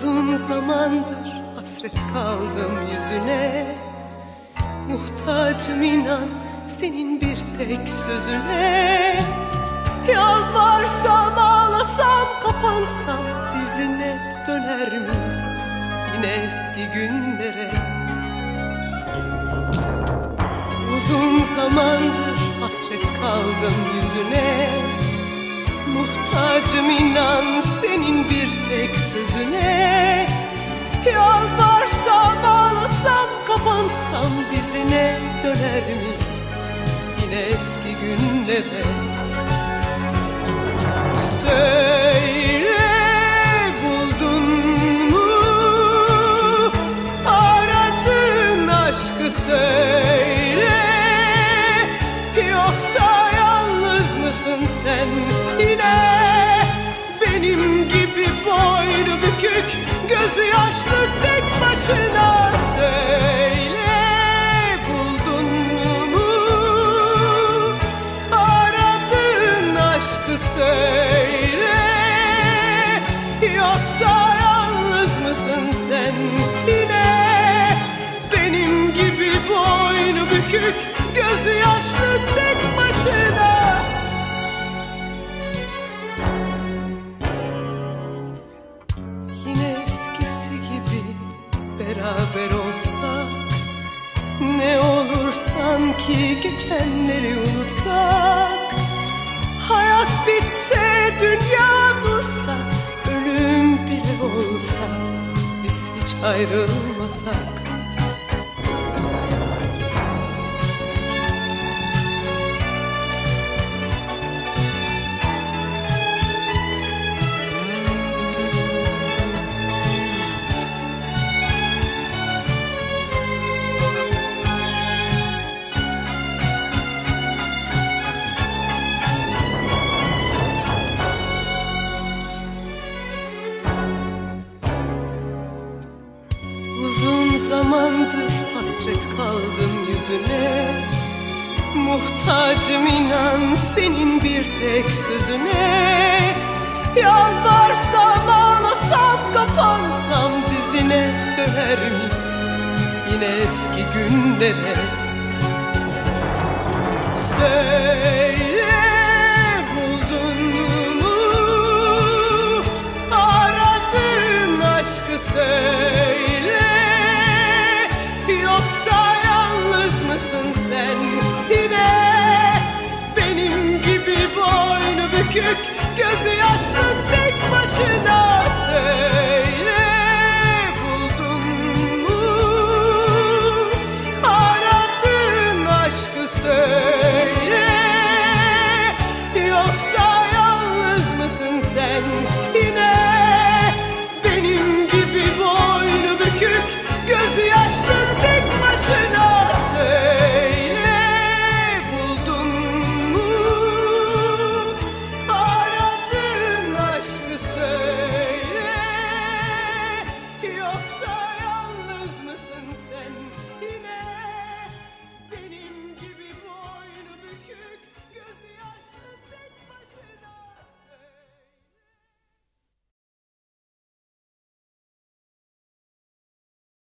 Uzun zamandır hasret kaldım yüzüne. Muhtacım inan senin bir tek sözüne. Yalvarsam ağlasam kapansam dizine döner miyiz? Yine eski günlere. Uzun zamandır hasret kaldım yüzüne. Muhtacım inan senin bir tek sözüne döner miyiz Yine eski günlere. Söyle buldun mu? Aradığın aşkı söyle. Yoksa yalnız mısın sen? Yine Benim gibi boynu bükük gözü yaşlı tek başına gözü yaşlı tek başına. Yine eskisi gibi beraber olsak Ne olur sanki geçenleri unutsak. Hayat bitse, dünya dursa Ölüm bile olsa Biz hiç ayrılmasak zamandır hasret kaldım yüzüne. Muhtacım inan senin bir tek sözüne. Yalvarsam ağlasam kapansam dizine döner miyiz? Yine eski günlere. Söyle bükük gözü yaşlı tek başına söyle Buldun mu aradığın aşkı söyle